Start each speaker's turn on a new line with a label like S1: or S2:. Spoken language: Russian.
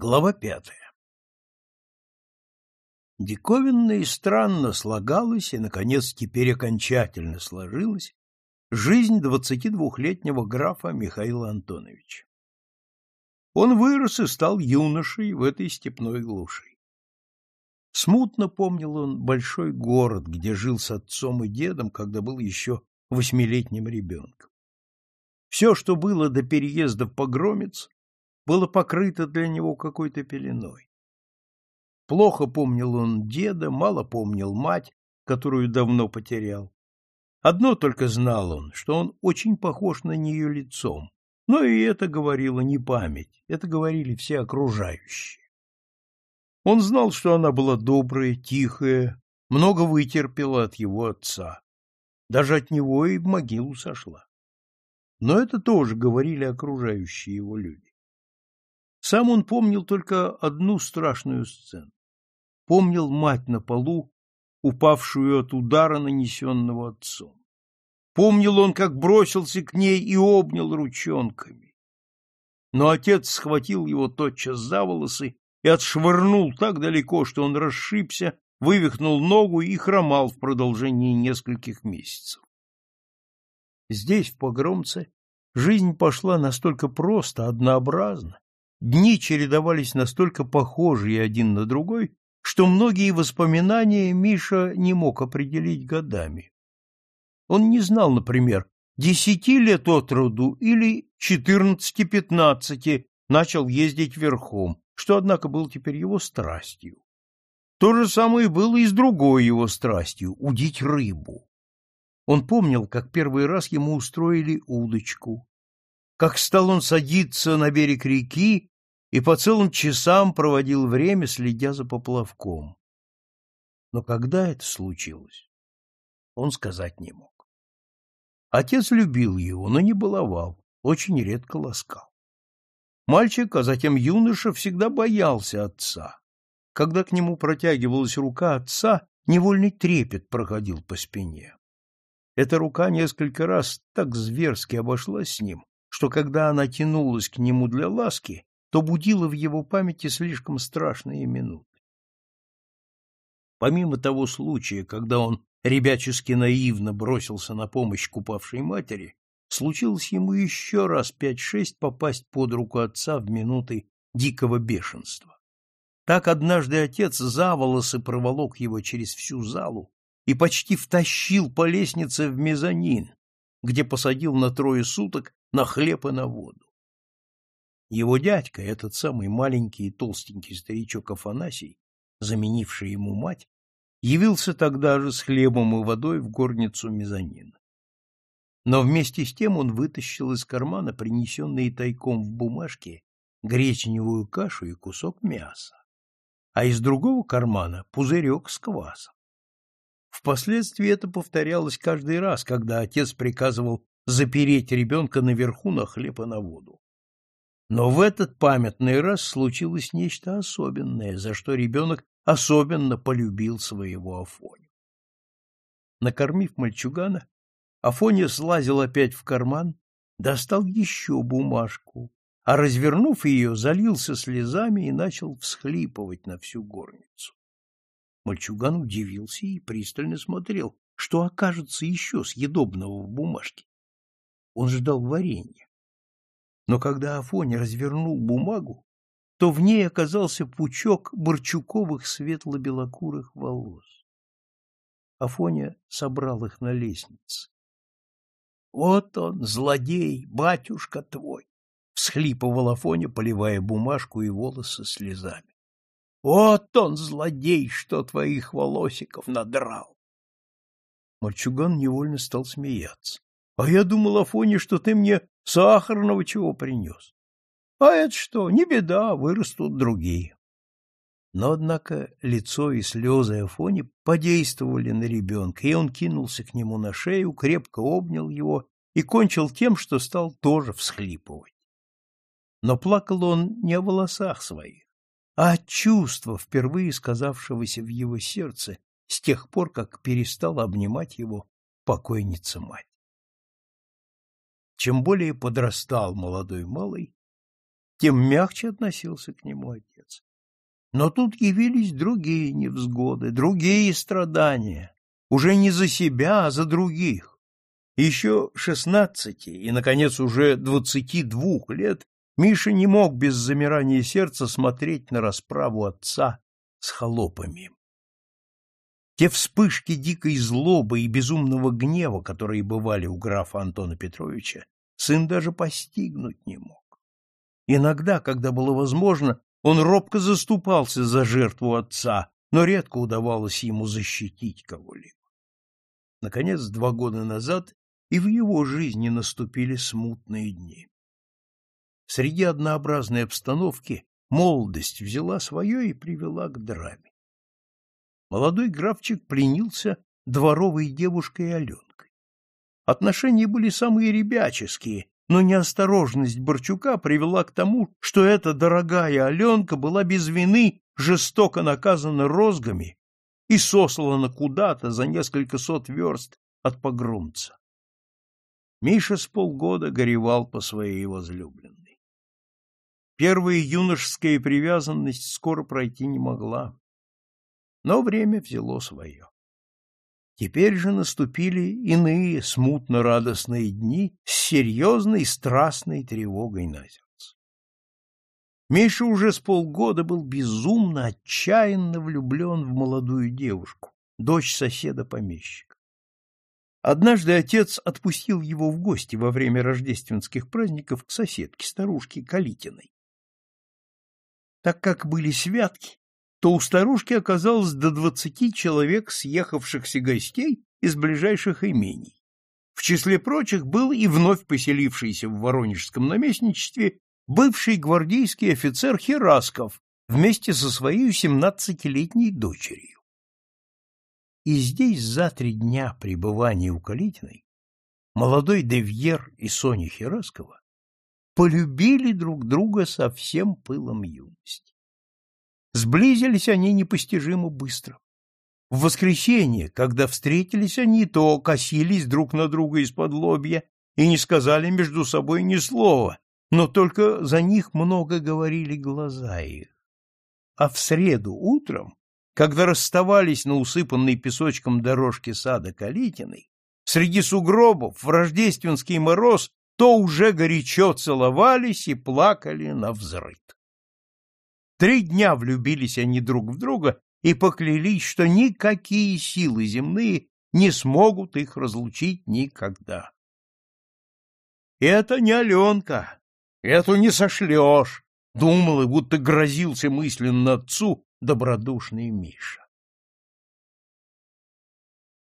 S1: Глава пятая Диковинно и странно слагалась, и, наконец, теперь окончательно сложилась жизнь двадцати двухлетнего графа Михаила Антоновича. Он вырос и стал юношей в этой степной глуши. Смутно помнил он большой город, где жил с отцом и дедом, когда был еще восьмилетним ребенком. Все, что было до переезда в Погромец, было покрыто для него какой-то пеленой. Плохо помнил он деда, мало помнил мать, которую давно потерял. Одно только знал он, что он очень похож на нее лицом, но и это говорила не память, это говорили все окружающие. Он знал, что она была добрая, тихая, много вытерпела от его отца. Даже от него и в могилу сошла. Но это тоже говорили окружающие его люди. Сам он помнил только одну страшную сцену. Помнил мать на полу, упавшую от удара, нанесенного отцом. Помнил он, как бросился к ней и обнял ручонками. Но отец схватил его тотчас за волосы и отшвырнул так далеко, что он расшибся, вывихнул ногу и хромал в продолжении нескольких месяцев. Здесь, в погромце, жизнь пошла настолько просто, однообразно, Дни чередовались настолько похожие один на другой, что многие воспоминания Миша не мог определить годами. Он не знал, например, десяти лет от роду или четырнадцати-пятнадцати начал ездить верхом, что, однако, был теперь его страстью. То же самое было и с другой его страстью — удить рыбу. Он помнил, как первый раз ему устроили удочку, как стал он садиться на берег реки и по целым часам проводил время, следя за поплавком. Но когда это случилось, он сказать не мог. Отец любил его, но не баловал, очень редко ласкал. Мальчик, а затем юноша, всегда боялся отца. Когда к нему протягивалась рука отца, невольный трепет проходил по спине. Эта рука несколько раз так зверски обошлась с ним, что когда она тянулась к нему для ласки, то будила в его памяти слишком страшные минуты. Помимо того случая, когда он ребячески наивно бросился на помощь купавшей матери, случилось ему еще раз пять-шесть попасть под руку отца в минуты дикого бешенства. Так однажды отец за волосы проволок его через всю залу и почти втащил по лестнице в мезонин, где посадил на трое суток на хлеб и на воду. Его дядька, этот самый маленький и толстенький старичок Афанасий, заменивший ему мать, явился тогда же с хлебом и водой в горницу мезонина. Но вместе с тем он вытащил из кармана принесенные тайком в бумажке гречневую кашу и кусок мяса, а из другого кармана пузырек с квасом. Впоследствии это повторялось каждый раз, когда отец приказывал запереть ребенка наверху на хлеб и на воду. Но в этот памятный раз случилось нечто особенное, за что ребенок особенно полюбил своего Афоню. Накормив мальчугана, Афоня слазил опять в карман, достал еще бумажку, а, развернув ее, залился слезами и начал всхлипывать на всю горницу. Мальчуган удивился и пристально смотрел, что окажется еще съедобного в бумажке. Он ждал варенья. Но когда Афоня развернул бумагу, то в ней оказался пучок борчуковых светло-белокурых волос. Афоня собрал их на лестнице. — Вот он, злодей, батюшка твой! — всхлипывал Афоня, поливая бумажку и волосы слезами. — Вот он, злодей, что твоих волосиков надрал! Мальчуган невольно стал смеяться. — А я думал, Афоня, что ты мне Сахарного чего принес? А это что, не беда, вырастут другие. Но, однако, лицо и слезы Афони подействовали на ребенка, и он кинулся к нему на шею, крепко обнял его и кончил тем, что стал тоже всхлипывать. Но плакал он не о волосах своих, а от чувства, впервые сказавшегося в его сердце с тех пор, как перестала обнимать его покойница мать. Чем более подрастал молодой малый, тем мягче относился к нему отец. Но тут явились другие невзгоды, другие страдания, уже не за себя, а за других. Еще шестнадцати и, наконец, уже двадцати двух лет Миша не мог без замирания сердца смотреть на расправу отца с холопами. Те вспышки дикой злобы и безумного гнева, которые бывали у графа Антона Петровича, сын даже постигнуть не мог. Иногда, когда было возможно, он робко заступался за жертву отца, но редко удавалось ему защитить кого-либо. Наконец, два года назад и в его жизни наступили смутные дни. Среди однообразной обстановки молодость взяла свое и привела к драме. Молодой графчик пленился дворовой девушкой Аленкой. Отношения были самые ребяческие, но неосторожность Борчука привела к тому, что эта дорогая Аленка была без вины жестоко наказана розгами и сослана куда-то за несколько сот верст от погромца. Миша с полгода горевал по своей возлюбленной. Первая юношеская привязанность скоро пройти не могла, но время взяло свое. Теперь же наступили иные смутно-радостные дни с серьезной страстной тревогой на сердце. Миша уже с полгода был безумно, отчаянно влюблен в молодую девушку, дочь соседа-помещика. Однажды отец отпустил его в гости во время рождественских праздников к соседке, старушке Калитиной. Так как были святки, то у старушки оказалось до двадцати человек съехавшихся гостей из ближайших имений. В числе прочих был и вновь поселившийся в Воронежском наместничестве бывший гвардейский офицер Херасков вместе со своей семнадцатилетней дочерью. И здесь за три дня пребывания у Калитиной молодой Девьер и Соня Хераскова полюбили друг друга со всем пылом юности. Сблизились они непостижимо быстро. В воскресенье, когда встретились они, то косились друг на друга из-под лобья и не сказали между собой ни слова, но только за них много говорили глаза их. А в среду утром, когда расставались на усыпанной песочком дорожке сада Калитиной, среди сугробов в рождественский мороз то уже горячо целовались и плакали на взрыв. Три дня влюбились они друг в друга и поклялись, что никакие силы земные не смогут их разлучить никогда. «Это не Аленка, эту не сошлешь», — думал и будто грозился мысленно отцу добродушный Миша.